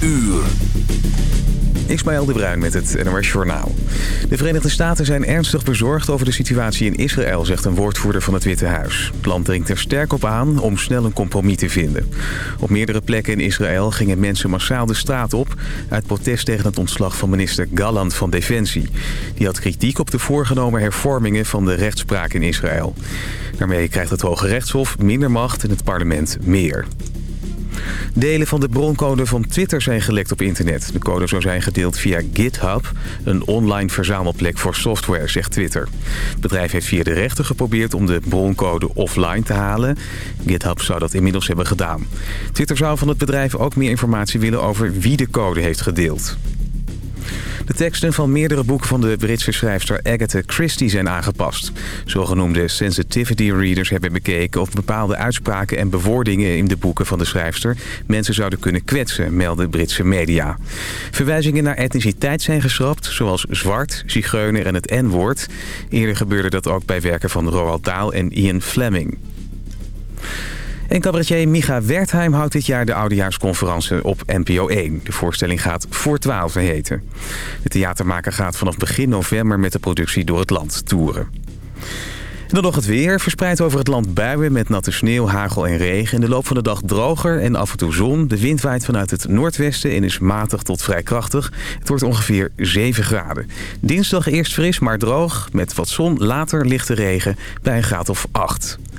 uur. Ismaël de Bruin met het NOS Journaal. De Verenigde Staten zijn ernstig bezorgd over de situatie in Israël... zegt een woordvoerder van het Witte Huis. Het land dringt er sterk op aan om snel een compromis te vinden. Op meerdere plekken in Israël gingen mensen massaal de straat op... uit protest tegen het ontslag van minister Galland van Defensie. Die had kritiek op de voorgenomen hervormingen van de rechtspraak in Israël. Daarmee krijgt het Hoge Rechtshof minder macht en het parlement meer. Delen van de broncode van Twitter zijn gelekt op internet. De code zou zijn gedeeld via GitHub, een online verzamelplek voor software, zegt Twitter. Het bedrijf heeft via de rechter geprobeerd om de broncode offline te halen. GitHub zou dat inmiddels hebben gedaan. Twitter zou van het bedrijf ook meer informatie willen over wie de code heeft gedeeld. De teksten van meerdere boeken van de Britse schrijfster Agatha Christie zijn aangepast. Zogenoemde sensitivity readers hebben bekeken of bepaalde uitspraken en bewoordingen in de boeken van de schrijfster mensen zouden kunnen kwetsen, melden Britse media. Verwijzingen naar etniciteit zijn geschrapt, zoals zwart, zigeuner en het N-woord. Eerder gebeurde dat ook bij werken van Roald Dahl en Ian Fleming. En cabaretier Micha Wertheim houdt dit jaar de oudejaarsconferentie op NPO 1. De voorstelling gaat Voor 12 heten. De theatermaker gaat vanaf begin november met de productie door het land toeren. En dan nog het weer. Verspreid over het land buien met natte sneeuw, hagel en regen. In de loop van de dag droger en af en toe zon. De wind waait vanuit het noordwesten en is matig tot vrij krachtig. Het wordt ongeveer 7 graden. Dinsdag eerst fris, maar droog. Met wat zon, later lichte regen bij een graad of 8.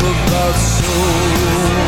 about soul.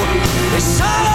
saw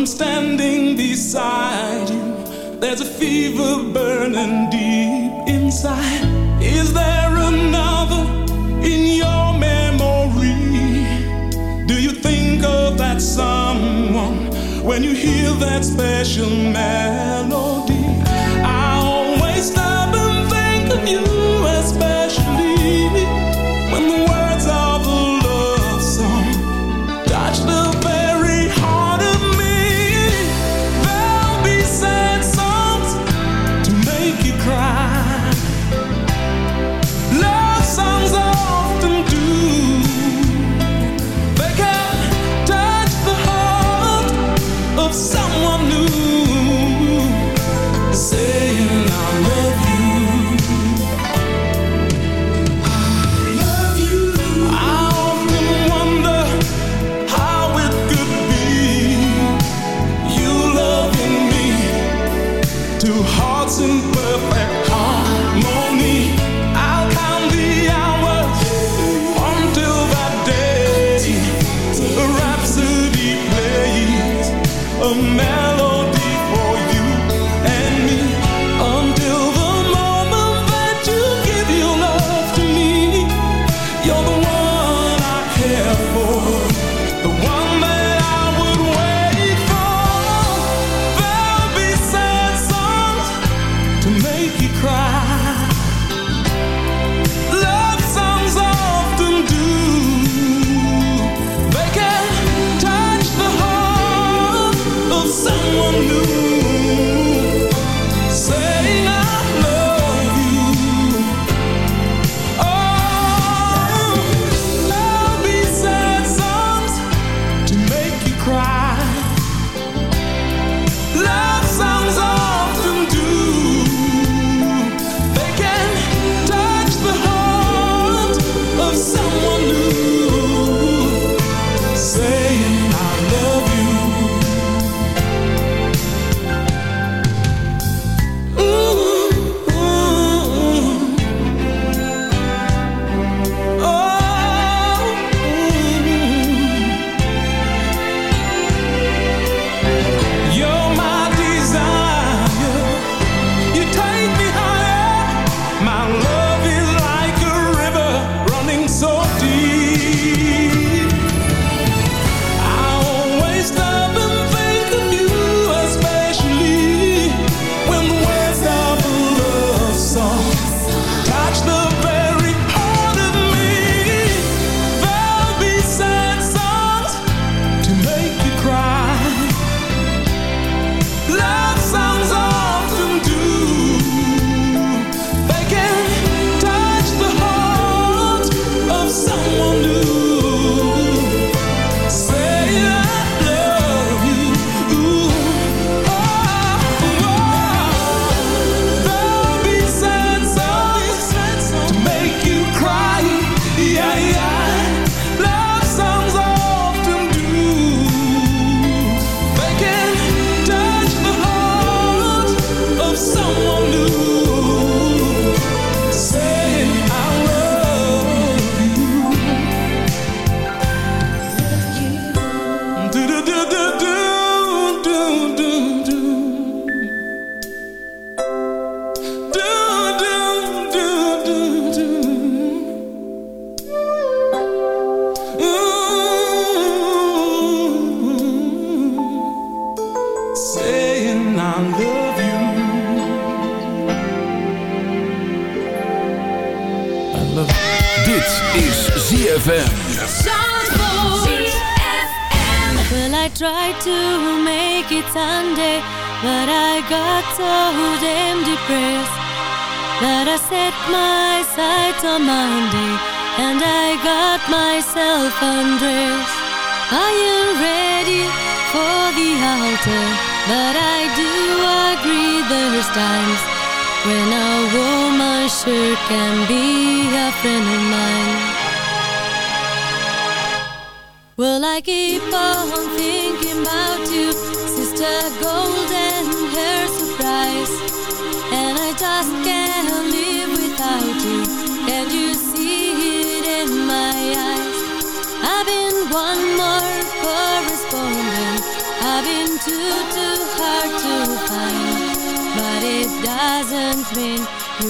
I'm standing beside you. There's a fever burning deep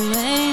away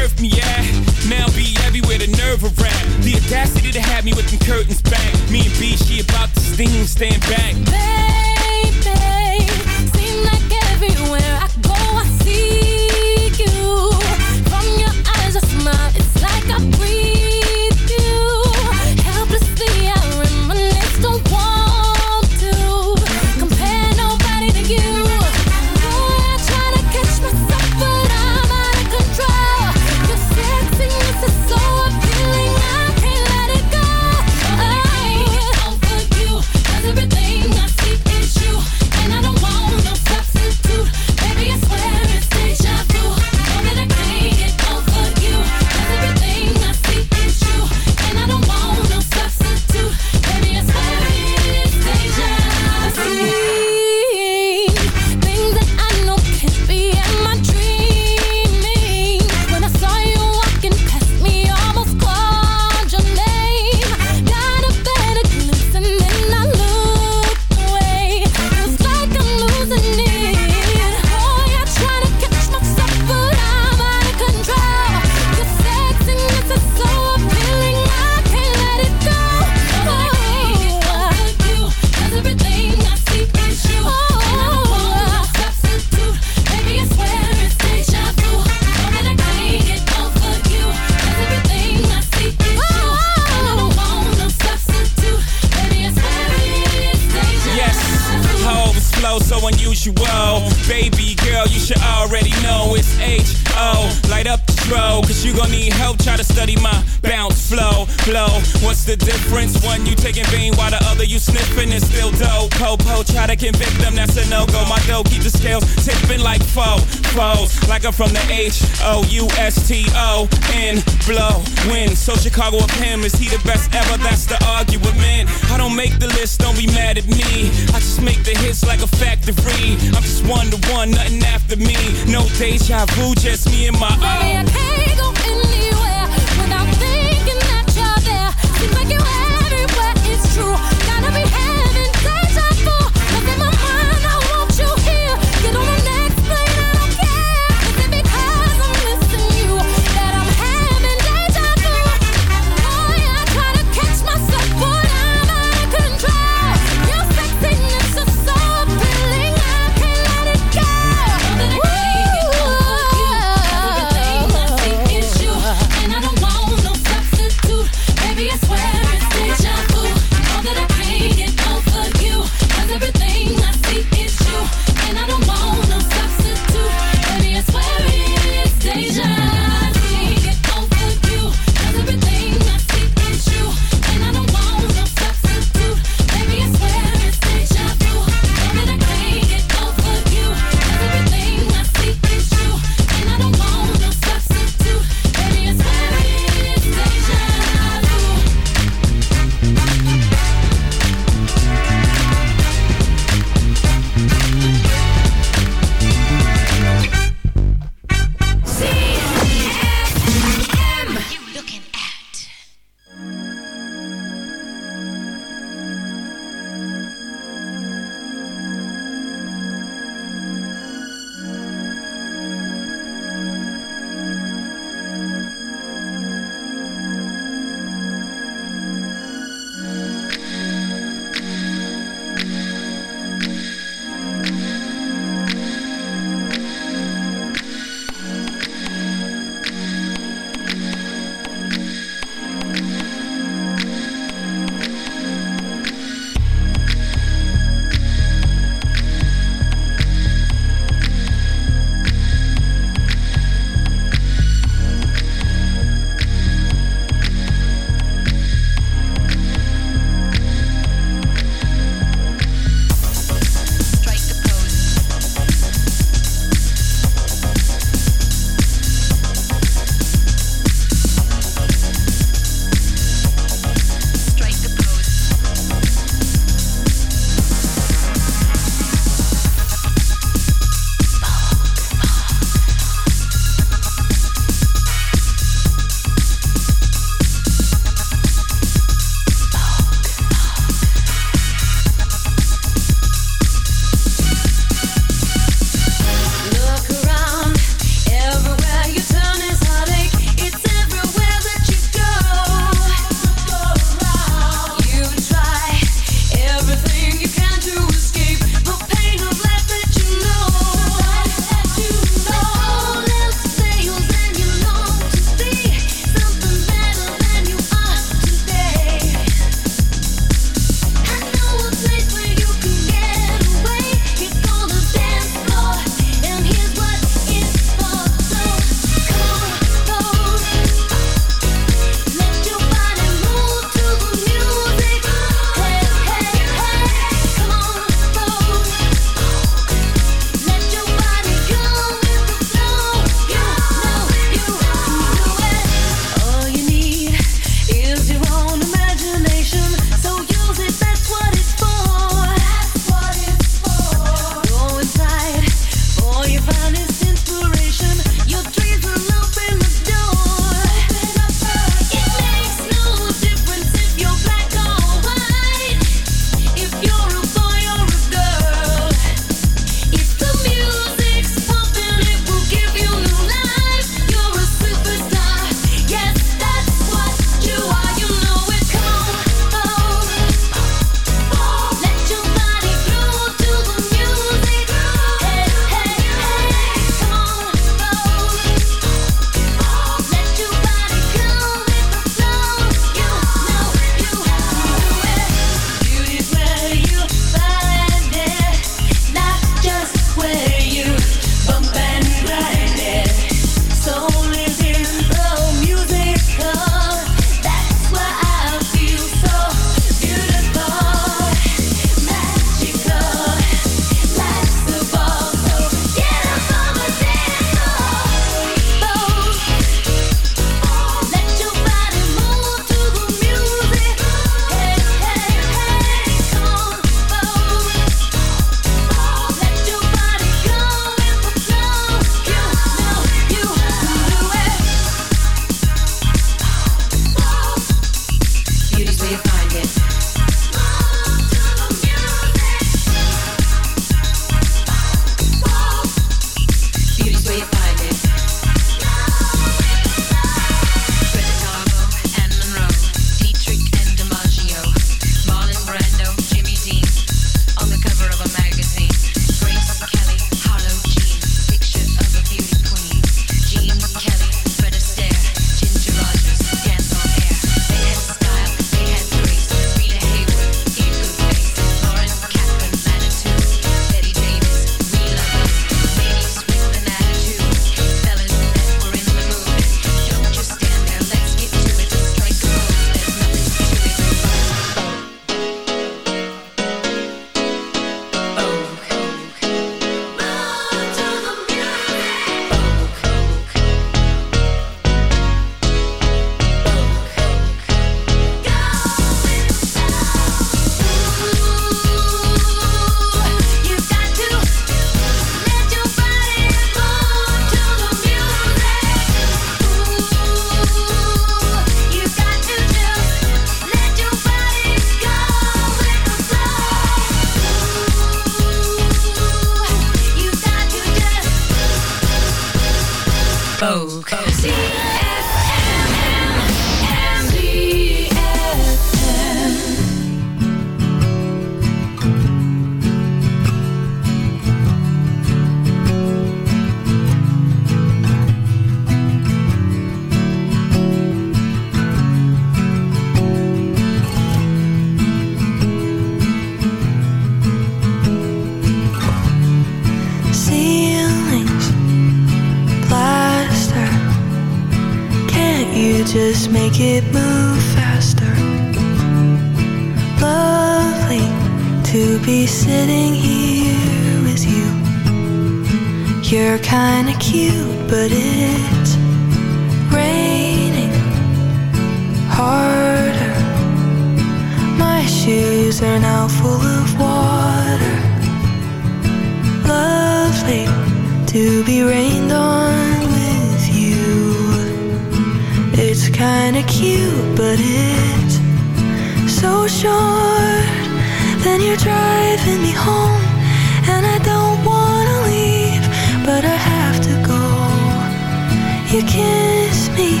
You kiss me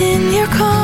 in your car,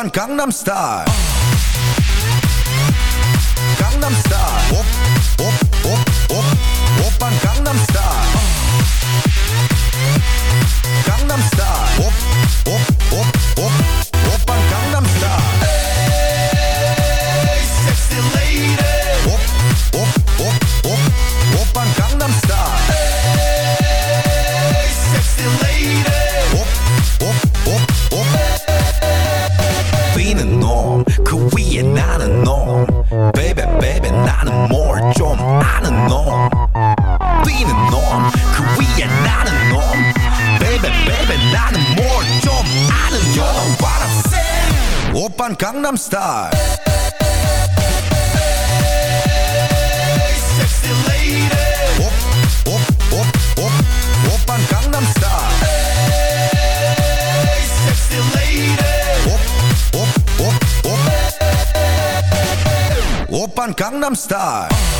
van Gangnam Style. Gangnam Style. Op aan Gangnam Style.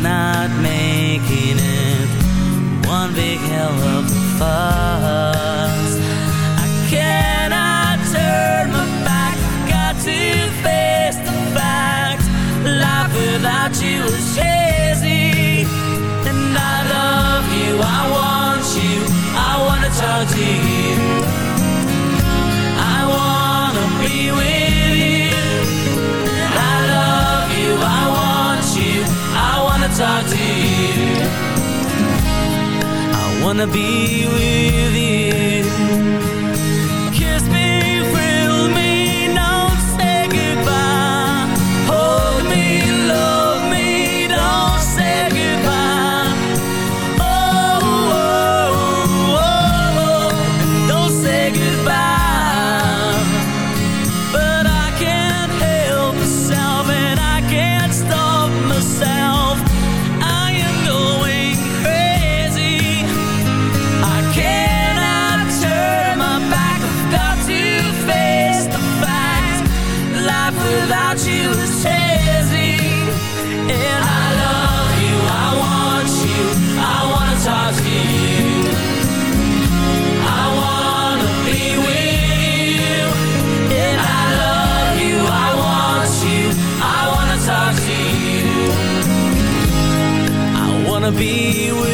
not making it. One big hell of a fuss wanna be with you. be with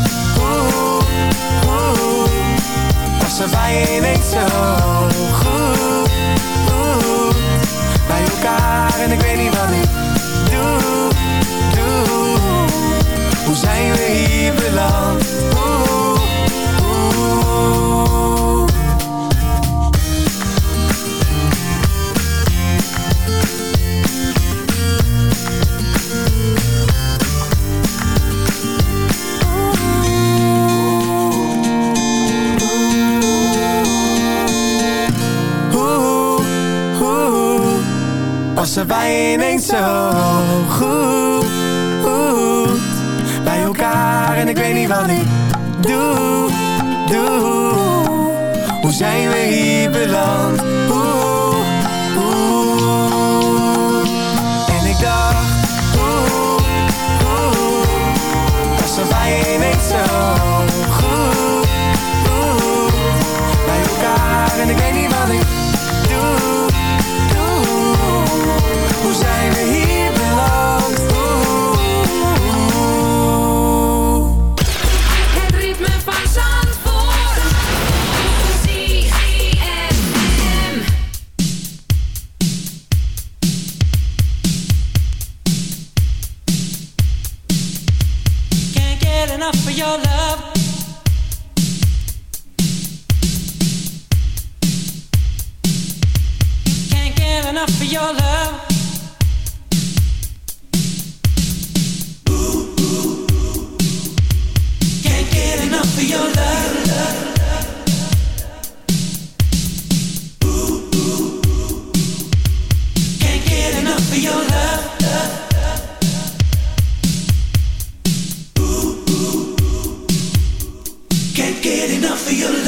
ze bij je weet zo goed. feel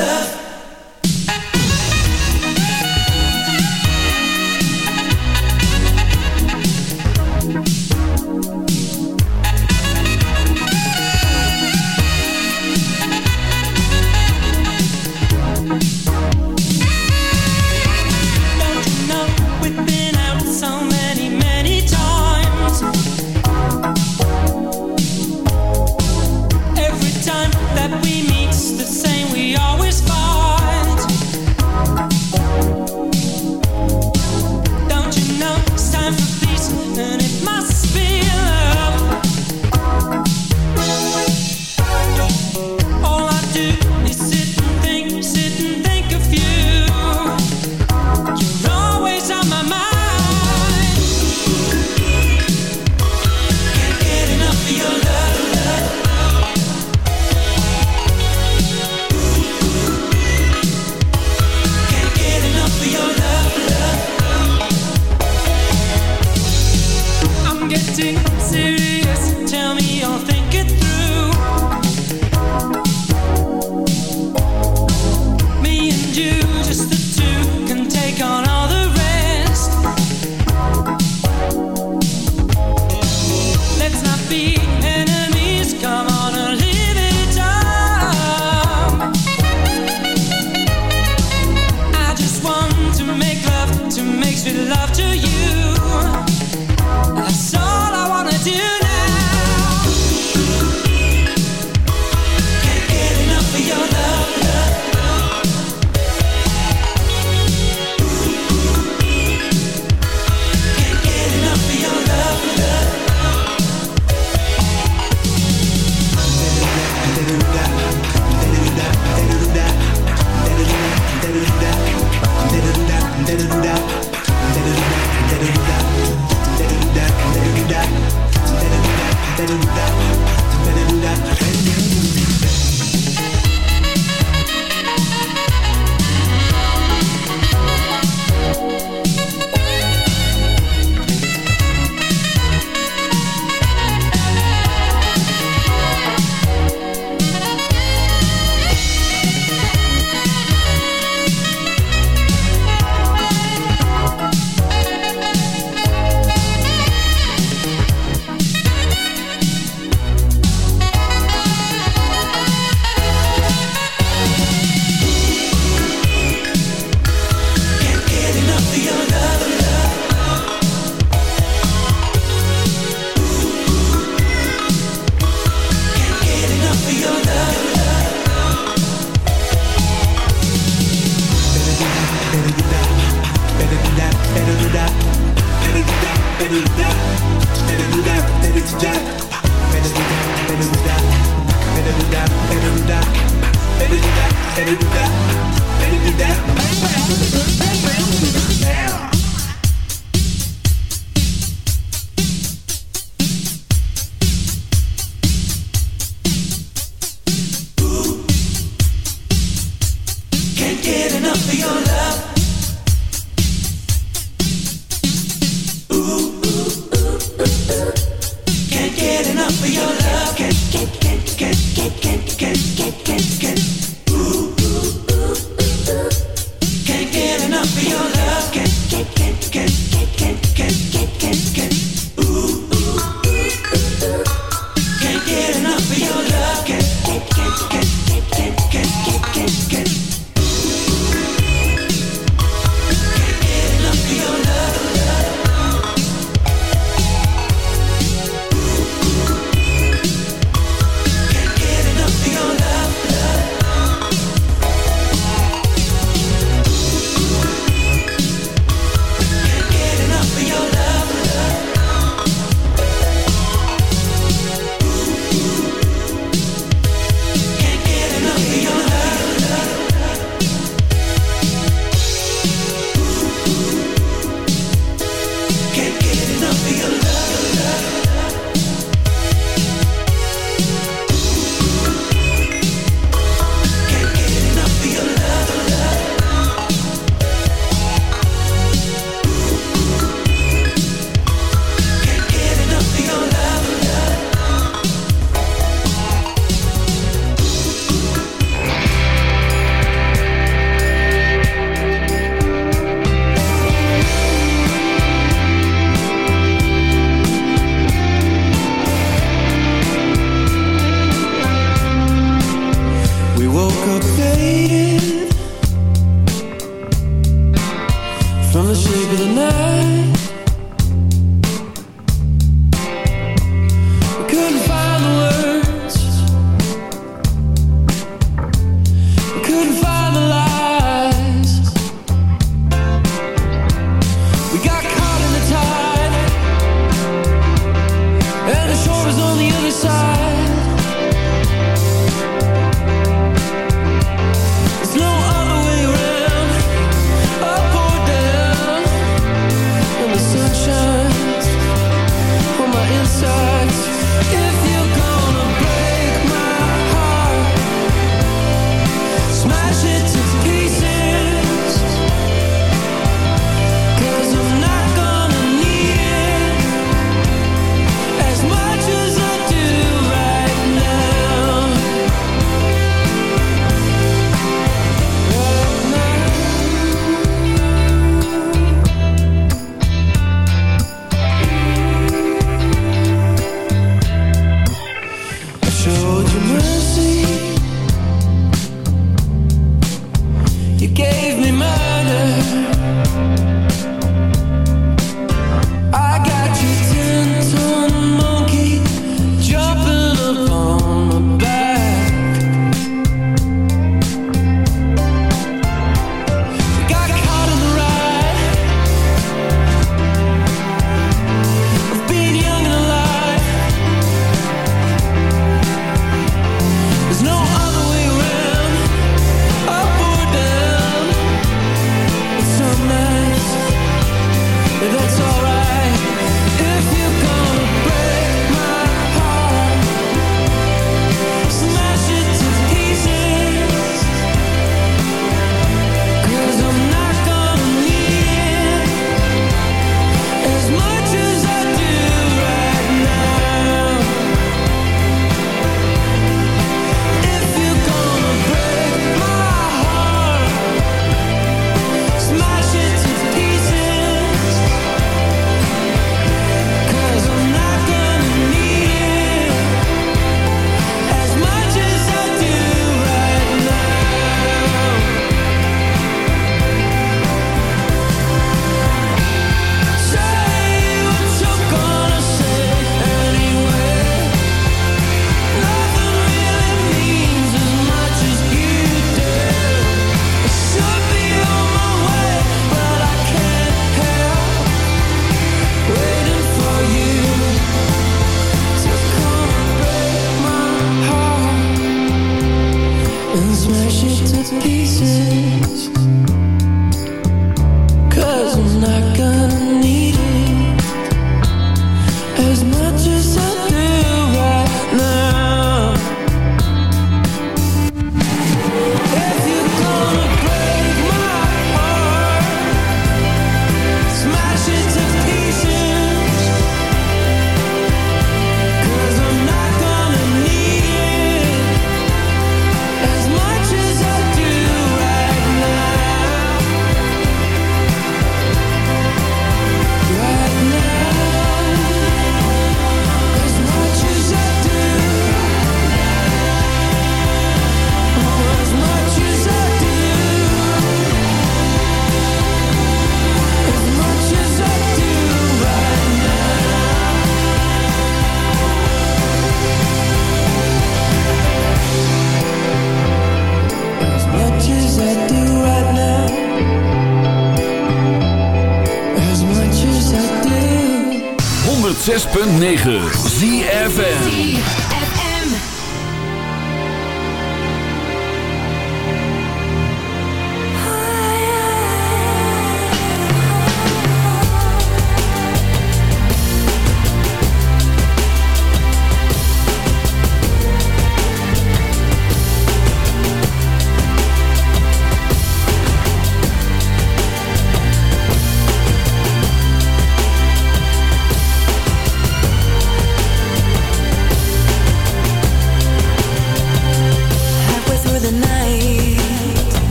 106.9 ZFN